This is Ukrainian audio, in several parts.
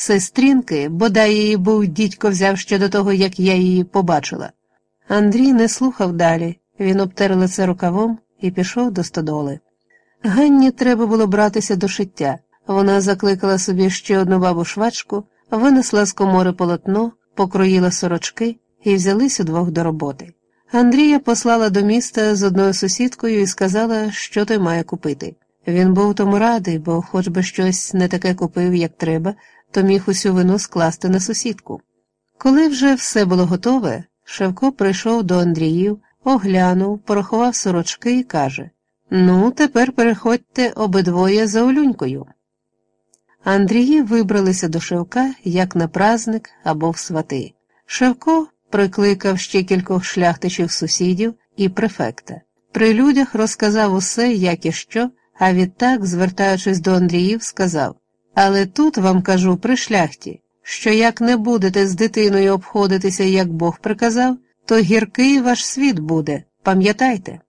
сестрінки, бодай її був дідько взяв ще до того, як я її побачила. Андрій не слухав далі, він обтер лице рукавом і пішов до стодоли. Ганні треба було братися до шиття. Вона закликала собі ще одну бабу швачку, винесла з комори полотно, покроїла сорочки і взялись удвох до роботи. Андрія послала до міста з одною сусідкою і сказала, що той має купити. Він був тому радий, бо, хоч би щось не таке купив, як треба, то міг усю вину скласти на сусідку. Коли вже все було готове, Шевко прийшов до Андріїв, оглянув, порахував сорочки і каже Ну, тепер переходьте обидвоє за Олюнькою. Андрії вибралися до Шевка як на праздник або в свати. Шевко прикликав ще кількох шляхтичів сусідів і префекта. При людях розказав усе, як і що, а відтак, звертаючись до Андріїв, сказав Але тут вам кажу при шляхті, що як не будете з дитиною обходитися, як Бог приказав, то гіркий ваш світ буде, пам'ятайте.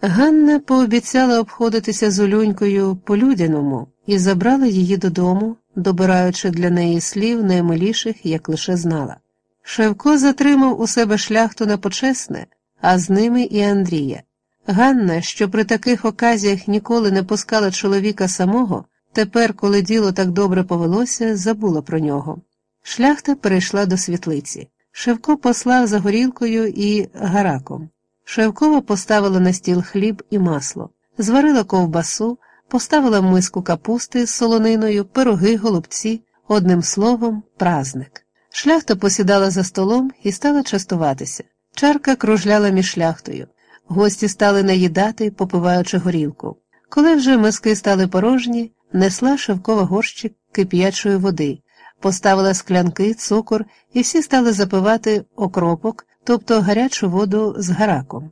Ганна пообіцяла обходитися з Улюнькою по-людяному і забрала її додому, добираючи для неї слів наймиліших, як лише знала. Шевко затримав у себе шляхту на почесне, а з ними і Андрія. Ганна, що при таких оказіях ніколи не пускала чоловіка самого, тепер, коли діло так добре повелося, забула про нього. Шляхта перейшла до світлиці. Шевко послав за горілкою і гараком. Шевкова поставила на стіл хліб і масло, зварила ковбасу, поставила миску капусти з солониною, пироги, голубці, одним словом, празник. Шляхта посідала за столом і стала частуватися. Чарка кружляла між шляхтою. Гості стали наїдати, попиваючи горілку. Коли вже миски стали порожні, несла шевкова горщик кип'ячої води, поставила склянки, цукор, і всі стали запивати окропок, тобто гарячу воду з гараком.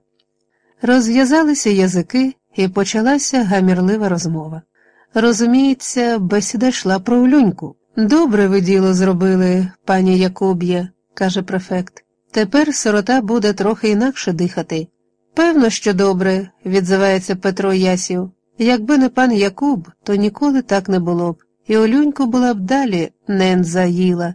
Розв'язалися язики, і почалася гамірлива розмова. Розуміється, бесіда йшла про Улюньку. Добре ви діло зробили, пані Якуб'є, каже префект. Тепер сирота буде трохи інакше дихати. Певно, що добре, відзивається Петро Ясів. Якби не пан Якуб, то ніколи так не було б, і Олюньку була б далі ненза їла.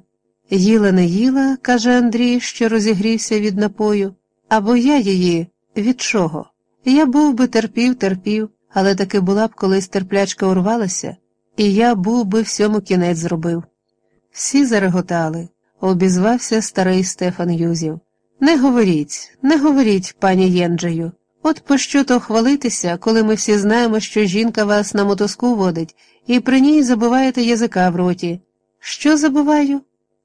Їла не їла, каже Андрій, що розігрівся від напою, або я її від чого? Я був би терпів, терпів, але таки була б колись терплячка урвалася, і я був би всьому кінець зробив. Всі зареготали, обізвався старий Стефан Юзів. Не говоріть, не говоріть, пані Єнджею. От пощо то хвалитися, коли ми всі знаємо, що жінка вас на мотузку водить, і при ній забуваєте язика в роті. Що забуваю?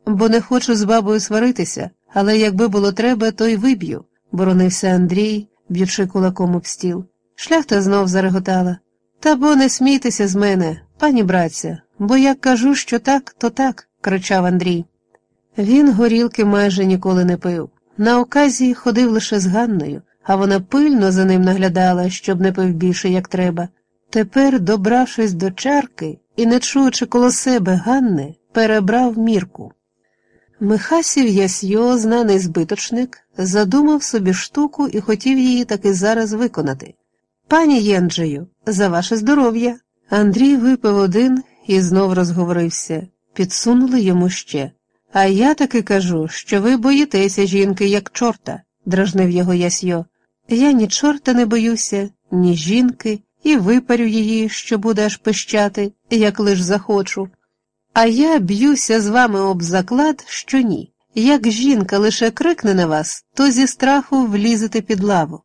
Бо не хочу з бабою сваритися, але якби було треба, то й виб'ю, боронився Андрій, б'ючи кулаком об стіл. Шляхта знов зареготала. Та бо не смійтеся з мене, пані братця, бо як кажу, що так, то так, кричав Андрій. Він горілки майже ніколи не пив. На оказії ходив лише з Ганною, а вона пильно за ним наглядала, щоб не пив більше, як треба. Тепер, добравшись до чарки і не чуючи коло себе Ганни, перебрав мірку. Михасів Ясьо, знаний збиточник, задумав собі штуку і хотів її таки зараз виконати. Пані Єнджею, за ваше здоров'я. Андрій випив один і знов розговорився, підсунули йому ще. А я таки кажу, що ви боїтеся жінки, як чорта, дражнив його Ясьо. Я ні чорта не боюся, ні жінки, і випарю її, що буде аж пищати, як лиш захочу. А я б'юся з вами об заклад, що ні. Як жінка лише крикне на вас, то зі страху влізете під лаву.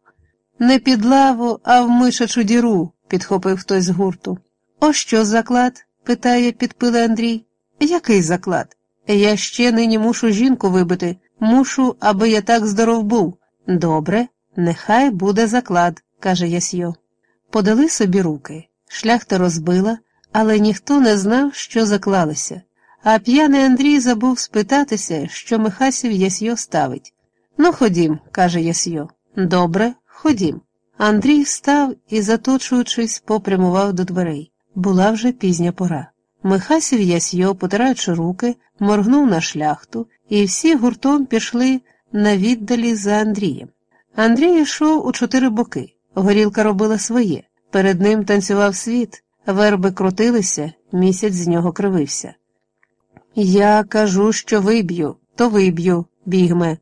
Не під лаву, а в мишачу діру, підхопив хтось з гурту. О що заклад? питає підпилий Андрій. Який заклад? Я ще нині мушу жінку вибити, мушу, аби я так здоров був. Добре, нехай буде заклад, каже Ясьо. Подали собі руки. Шляхта розбила, але ніхто не знав, що заклалися. А п'яний Андрій забув спитатися, що Михасів Ясьо ставить. Ну, ходім, каже Ясьо. Добре, ходім. Андрій встав і, заточуючись, попрямував до дверей. Була вже пізня пора. Михасів Ясьо, потираючи руки, моргнув на шляхту, і всі гуртом пішли на віддалі за Андрієм. Андрій йшов у чотири боки. Горілка робила своє. Перед ним танцював світ, верби крутилися, місяць з нього кривився. Я кажу, що виб'ю, то виб'ю, бігме.